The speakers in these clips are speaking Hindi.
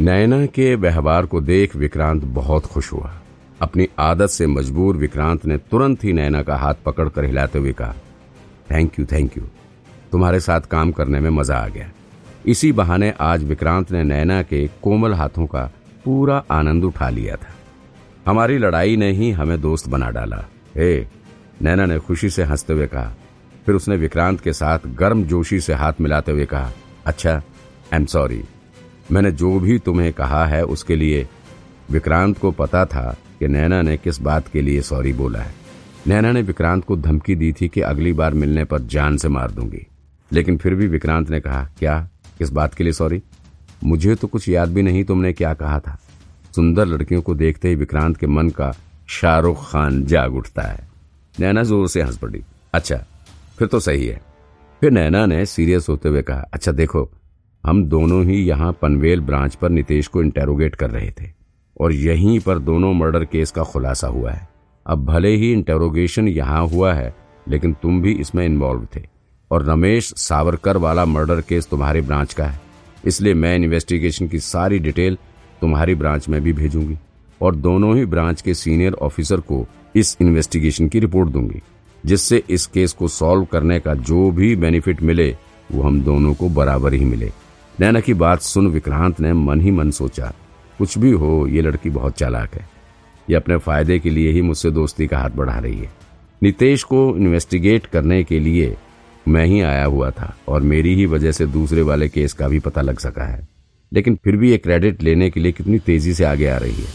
नैना के व्यवहार को देख विक्रांत बहुत खुश हुआ। अपनी आदत से मजबूर विक्रांत ने तुरंत ही नैना का हाथ पकड़कर हिलाते हुए कहा थैंक यू थैंक यू तुम्हारे साथ काम करने में मज़ा आ गया। इसी बहाने आज विक्रांत ने नैना के कोमल हाथों का पूरा आनंद उठा लिया था। हमारी लड़ाई ने ही हमें दोस्त बना डाला। हे, नैना ने खुशी से हँसते हुए कहा, फिर उसने विक्रांत के साथ गर्म जोशी से हाथ मिलाते हुए कहा अच्छा आई एम सॉरी मैंने जो भी तुम्हें कहा है उसके लिए विक्रांत को पता था कि नैना ने किस बात के लिए सॉरी बोला है। नैना ने विक्रांत को धमकी दी थी कि अगली बार मिलने पर जान से मार दूँगी। लेकिन फिर भी विक्रांत ने कहा, क्या? किस बात के लिए सॉरी? मुझे तो कुछ याद भी नहीं तुमने क्या कहा था। सुंदर लड़कियों को देखते ही विक्रांत के मन का शाहरुख खान जाग उठता है। नैना ज़ोर से हंस पड़ी। अच्छा फिर तो सही है। फिर नैना ने सीरियस होते हुए कहा अच्छा देखो हम दोनों ही यहाँ पनवेल ब्रांच पर नितेश को इंटेरोगेट कर रहे थे और यहीं पर दोनों मर्डर केस का खुलासा हुआ है। अब भले ही इंटेरोगेशन यहाँ हुआ है, लेकिन तुम भी इसमें इन्वॉल्व थे और रमेश सावरकर वाला मर्डर केस तुम्हारी ब्रांच का है। इसलिए मैं इन्वेस्टिगेशन की सारी डिटेल तुम्हारी ब्रांच में भी भेजूँगी और दोनों ही ब्रांच के सीनियर ऑफिसर को इस इन्वेस्टिगेशन की रिपोर्ट दूँगी, जिससे इस केस को सॉल्व करने का जो भी बेनिफिट मिले, वो हम दोनों को बराबर ही मिले। नैना की बात सुन विक्रांत ने मन ही मन सोचा, कुछ भी हो, ये लड़की बहुत चालाक है। ये अपने फ़ायदे के लिए ही मुझसे दोस्ती का हाथ बढ़ा रही है। नितेश को इन्वेस्टिगेट करने के लिए मैं ही आया हुआ था और मेरी ही वजह से दूसरे वाले केस का भी पता लग सका है। लेकिन फिर भी ये क्रेडिट लेने के लिए कितनी तेज़ी से आगे आ रही है।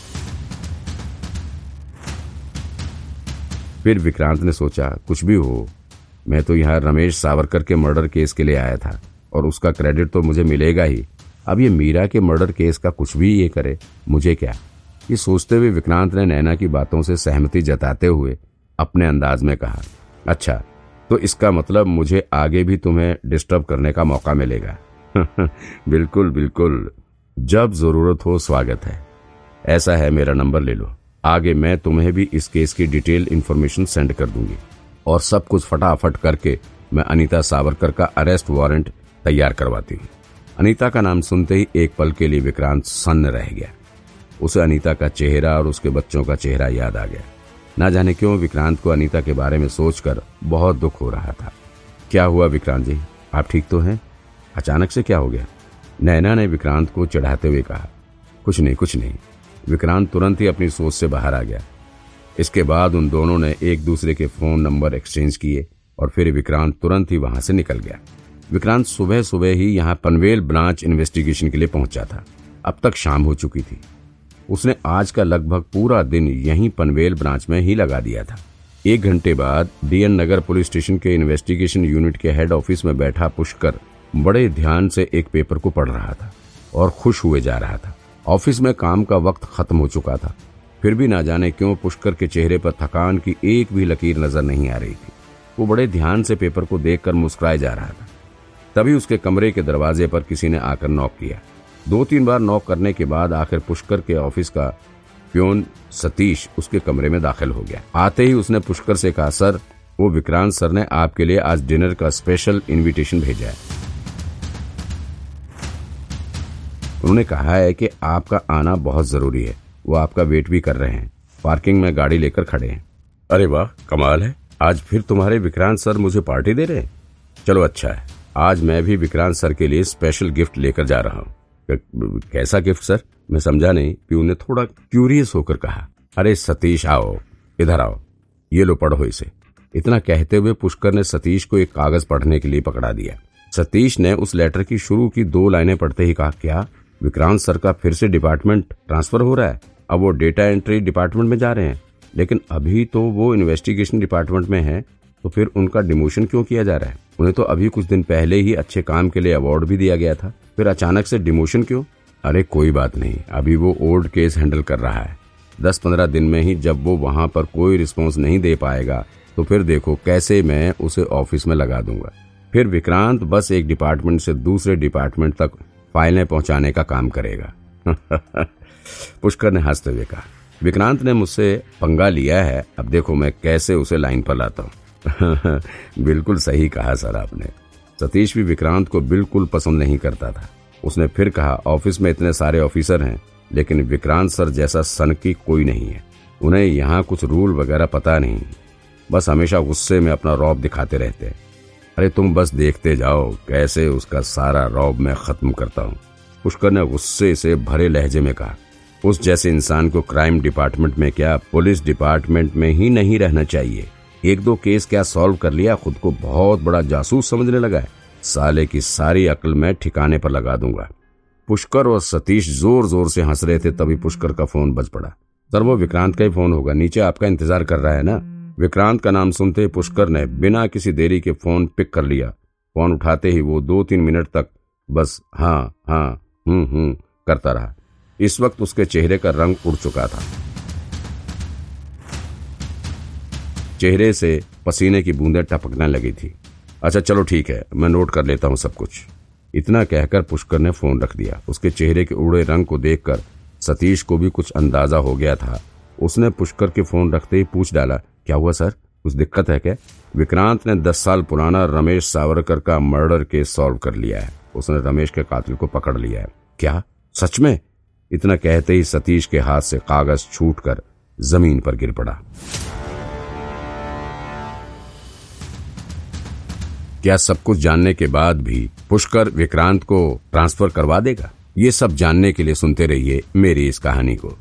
फिर विक्रांत ने सोचा, कुछ भी हो, मैं तो यहाँ रमेश सावरकर के मर्डर केस के लिए आया था। और उसका क्रेडिट तो मुझे मिलेगा ही। अब ये मीरा के मर्डर केस का कुछ भी ये करे, मुझे क्या? ये सोचते हुए विक्रांत ने नैना की बातों से सहमति जताते हुए अपने अंदाज में कहा अच्छा तो इसका मतलब मुझे आगे भी तुम्हें डिस्टर्ब करने का मौका मिलेगा। बिल्कुल बिल्कुल। जब ज़रूरत हो, स्वागत है। ऐसा है, मेरा नंबर ले लो। आगे मैं तुम्हें भी इस केस की डिटेल इन्फॉर्मेशन सेंड कर दूँगी। और सब कुछ फटाफट करके मैं अनीता सावरकर का अरेस्ट वारंट तैयार करवाती। हूँ अनीता का नाम सुनते ही एक पल के लिए विक्रांत सन्न रह गया। उसे अनीता का चेहरा और उसके बच्चों का चेहरा याद आ गया। ना जाने क्यों विक्रांत को अनीता के बारे में सोचकर बहुत दुख हो रहा था। क्या हुआ विक्रांत जी? आप ठीक तो हैं? अचानक से क्या हो गया? नैना ने विक्रांत को चढ़ाते हुए कहा, कुछ नहीं कुछ नहीं। विक्रांत तुरंत ही अपनी सोच से बाहर आ गया। इसके बाद उन दोनों ने एक दूसरे के फ़ोन नंबर एक्सचेंज किए और फिर विक्रांत तुरंत ही वहाँ से निकल गया। विक्रांत सुबह सुबह ही यहाँ पनवेल ब्रांच इन्वेस्टिगेशन के लिए पहुँचा था। अब तक शाम हो चुकी थी। उसने आज का लगभग पूरा दिन यहीं पनवेल ब्रांच में ही लगा दिया था। एक घंटे बाद डीएन नगर पुलिस स्टेशन के इन्वेस्टिगेशन यूनिट के हेड ऑफ़िस में बैठा पुष्कर बड़े ध्यान से एक पेपर को पढ़ रहा था और खुश हुए जा रहा था। ऑफ़िस में काम का वक्त खत्म हो चुका था। फिर भी ना जाने क्यों पुष्कर के चेहरे पर थकान की एक भी लकीर नज़र नहीं आ रही थी। वो बड़े ध्यान से पेपर को देखकर मुस्कुराए जा रहा था। तभी उसके कमरे के दरवाजे पर किसी ने आकर नॉक किया। दो तीन बार नॉक करने के बाद आखिर पुष्कर के ऑफ़िस का प्योन सतीश उसके कमरे में दाखिल हो गया। आते ही उसने पुष्कर से कहा, सर, वो विक्रांत सर ने आपके लिए आज डिनर का स्पेशल इनविटेशन भेजा है। उन्होंने कहा है कि आपका आना बहुत ज़रूरी है। वो आपका वेट भी कर रहे हैं। पार्किंग में गाड़ी लेकर खड़े हैं। अरे वाह, कमाल है। आज फिर तुम्हारे विक्रांत सर मुझे पार्टी दे रहे हैं? चलो अच्छा है। आज मैं भी विक्रांत सर के लिए स्पेशल गिफ्ट लेकर जा रहा हूँ। कैसा गिफ्ट सर मैं समझा नहीं प्यू ने थोड़ा क्यूरियस होकर कहा, अरे सतीश, आओ, इधर आओ, ये लो पढ़ो इसे। इतना कहते हुए पुष्कर ने सतीश को एक कागज़ पढ़ने के लिए पकड़ा दिया। सतीश ने उस लेटर की शुरू की दो लाइनें पढ़ते ही कहा, क्या विक्रांत सर का फिर से डिपार्टमेंट ट्रांसफ़र हो रहा है? अब वो डेटा एंट्री डिपार्टमेंट में जा रहे हैं। लेकिन अभी तो वो इन्वेस्टिगेशन डिपार्टमेंट में है तो फिर उनका डिमोशन क्यों किया जा रहा है? उन्हें तो अभी कुछ दिन पहले ही अच्छे काम के लिए अवार्ड भी दिया गया था। फिर अचानक से डिमोशन क्यों? अरे कोई बात नहीं, अभी वो ओल्ड केस हैंडल कर रहा है। दस पंद्रह दिन में ही जब वो वहाँ पर कोई रिस्पॉन्स नहीं दे पाएगा तो फिर देखो कैसे मैं उसे ऑफ़िस में लगा दूँगा। फिर विक्रांत बस एक डिपार्टमेंट से दूसरे डिपार्टमेंट तक फाइलें पहुँचाने का काम करेगा। पुष्कर ने हँसते हुए कहा, विक्रांत ने मुझसे पंगा लिया है, अब देखो मैं कैसे उसे लाइन पर लाता हूँ। बिल्कुल सही कहा, सर, आपने। सतीश भी विक्रांत को बिल्कुल पसंद नहीं करता था। उसने फिर कहा, ऑफ़िस में इतने सारे ऑफिसर हैं, लेकिन विक्रांत सर जैसा सन की कोई नहीं है। उन्हें यहाँ कुछ रूल वगैरह पता नहीं बस हमेशा गुस्से में अपना रौब दिखाते रहते हैं। अरे, तुम बस देखते जाओ, कैसे उसका सारा रौब मैं खत्म करता हूँ। पुष्कर ने गुस्से से भरे लहजे में कहा, उस जैसे इंसान को क्राइम डिपार्टमेंट में क्या पुलिस डिपार्टमेंट में ही नहीं रहना चाहिए? एक दो केस क्या सॉल्व कर लिया, खुद को बहुत बड़ा जासूस समझने लगा है। साले की सारी अक्ल मैं ठिकाने पर लगा दूँगा। पुष्कर और सतीश ज़ोर ज़ोर से हंस रहे थे, तभी पुष्कर का फ़ोन बज पड़ा। सर, वो विक्रांत का ही फ़ोन होगा, नीचे आपका इंतज़ार कर रहा है ना? विक्रांत का नाम सुनते पुष्कर ने बिना किसी देरी के फ़ोन पिक कर लिया। फ़ोन उठाते ही वो दो तीन मिनट तक बस हाँ हाँ हम्म हम्म करता रहा। इस वक्त उसके चेहरे का रंग उड़ चुका था। चेहरे से पसीने की बूंदें टपकने लगी थी। अच्छा चलो ठीक है, मैं नोट कर लेता हूँ सब कुछ। इतना कहकर पुष्कर ने फ़ोन रख दिया। उसके चेहरे के उड़े रंग को देखकर सतीश को भी कुछ अंदाज़ा हो गया था। उसने पुष्कर के फ़ोन रखते ही पूछ डाला, क्या हुआ सर? कुछ दिक्कत है क्या? विक्रांत ने दस साल पुराना रमेश सावरकर का मर्डर केस सॉल्व कर लिया है। उसने रमेश के कातिल को पकड़ लिया है। क्या? सच में? इतना कहते ही सतीश के हाथ से कागज़ छूटकर ज़मीन पर गिर पड़ा। क्या सब कुछ जानने के बाद भी पुष्कर विक्रांत को ट्रांसफ़र करवा देगा? ये सब जानने के लिए सुनते रहिए मेरी इस कहानी को।